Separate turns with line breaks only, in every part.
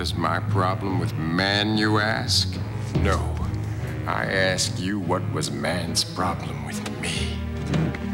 is my problem with man, you ask? No. I ask you what was man's problem with me.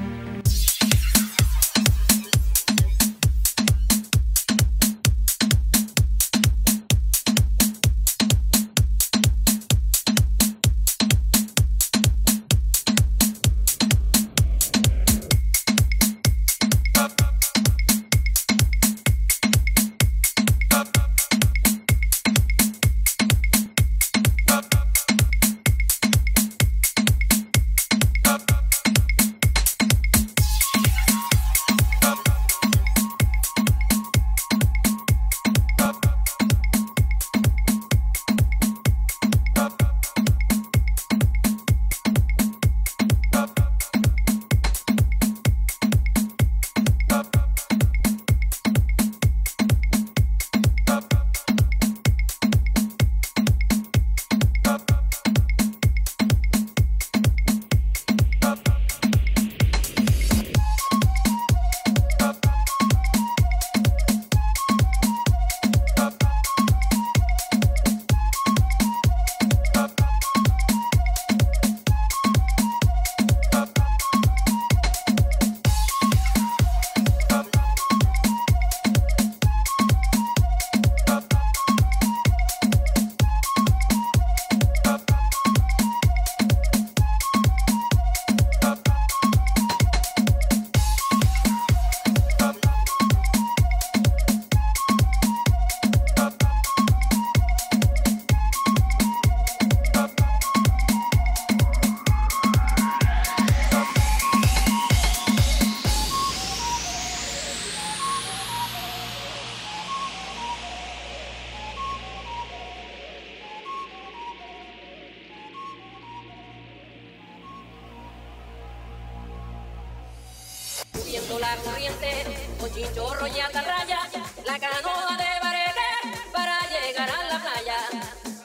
la corriente, con chinchorro y atarraya, la canoa de barete para llegar a la playa.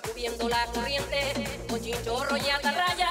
Subiendo la corriente, con chinchorro y atarraya,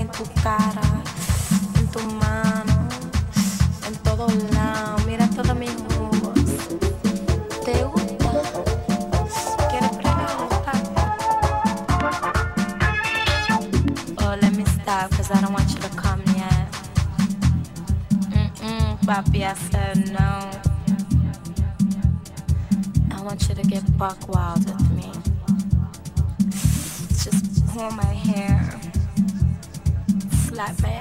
en tu cara, en tu mano, en. Mira todos mis jugos. ¿Te gusta? ¿Quieres probarlo, Oh, let me stop, cause I don't want you to come yet. Mm-mm, papi, I said no. I want you to get buck wild pull my hair, slap my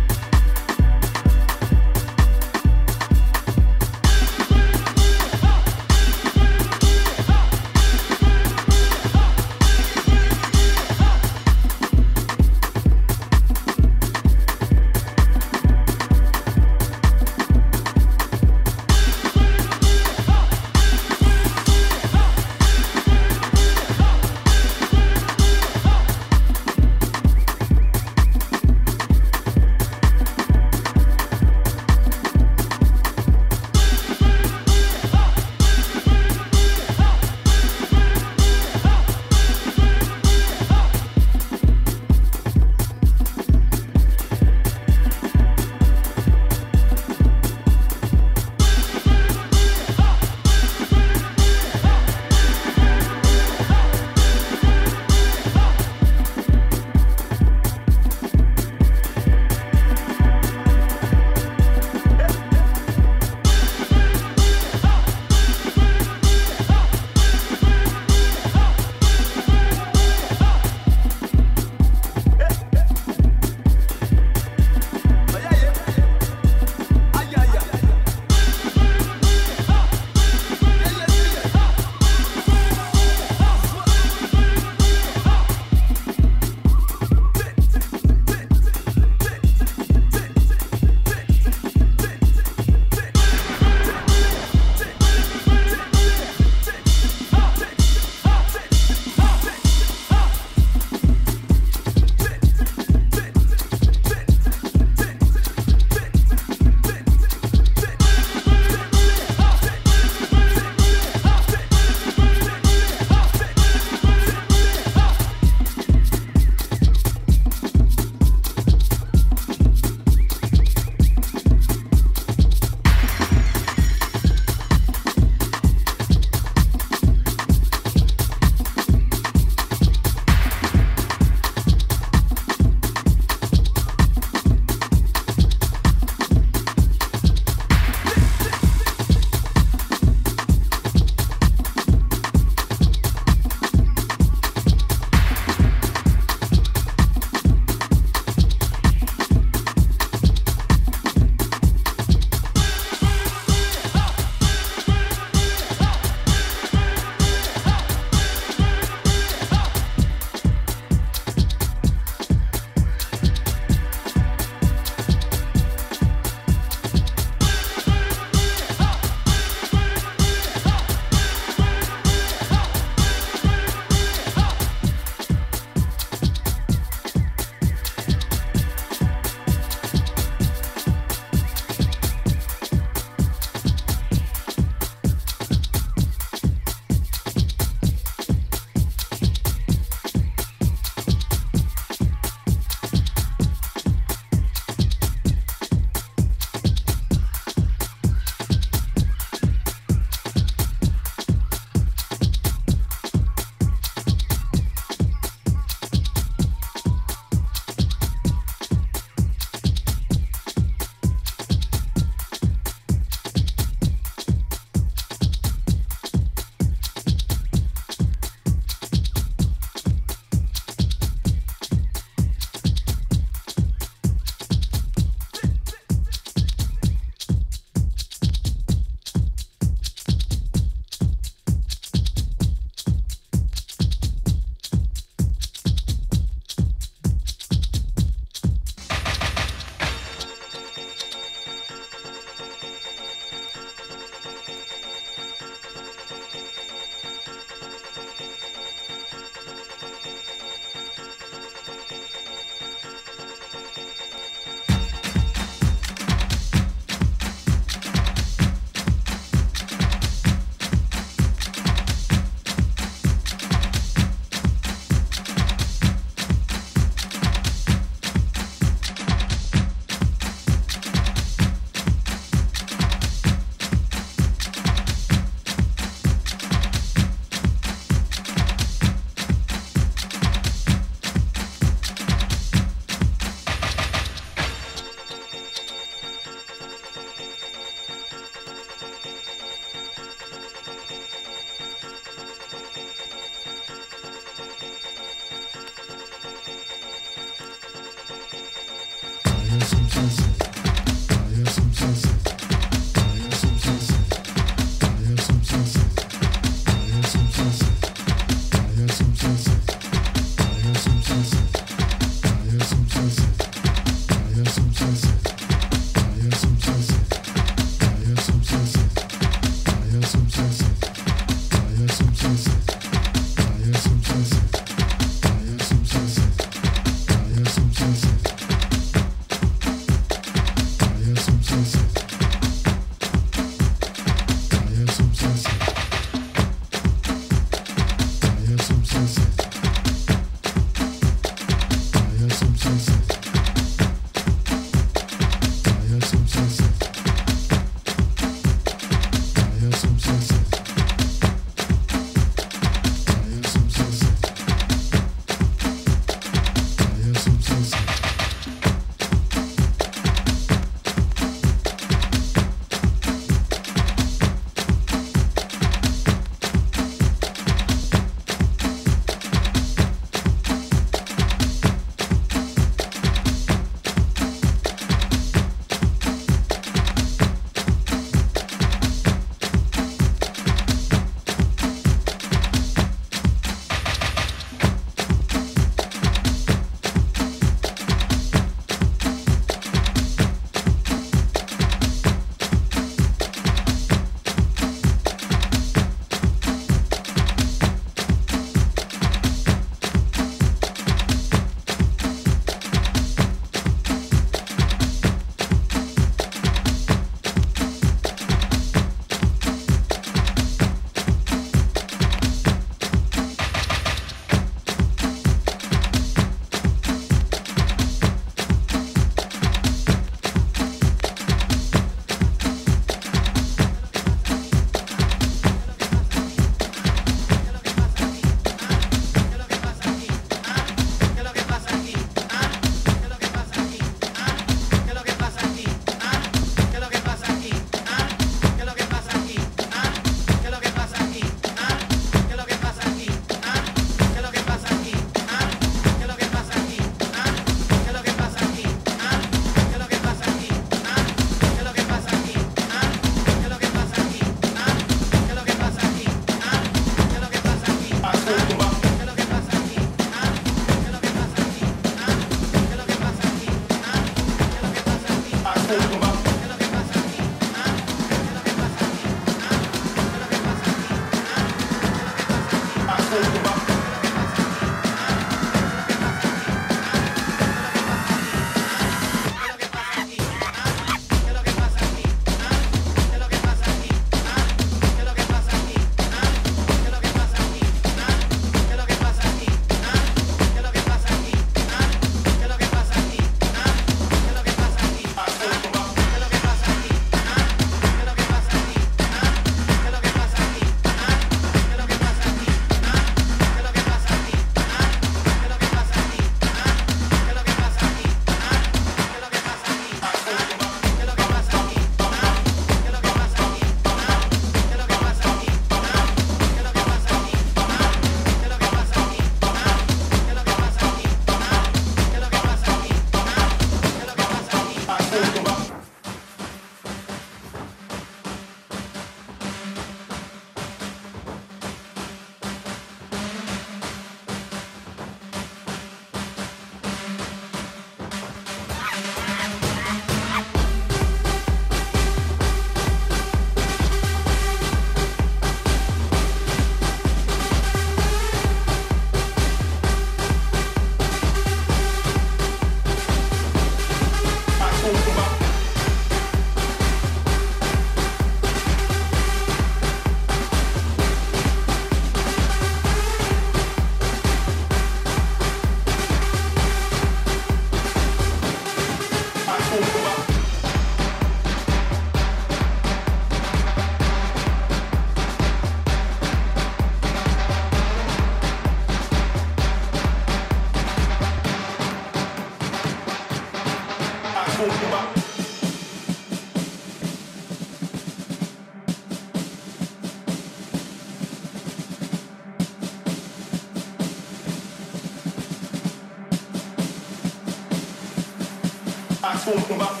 我们。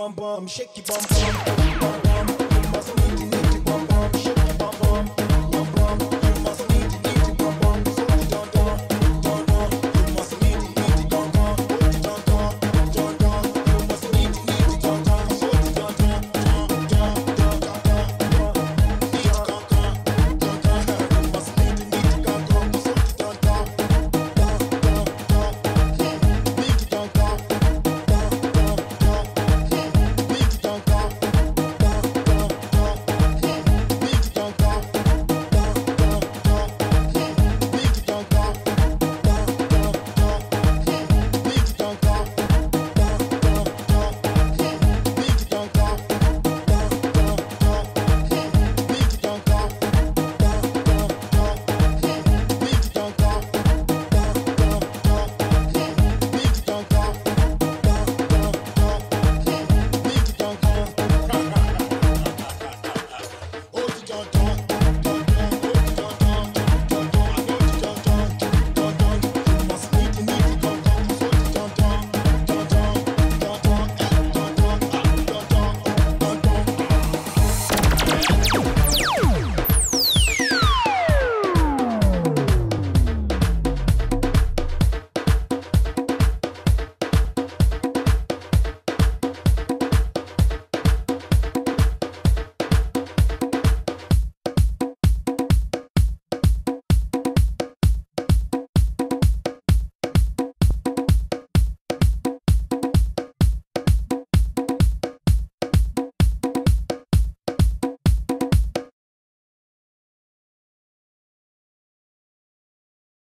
Bum bum, shake your bum bum.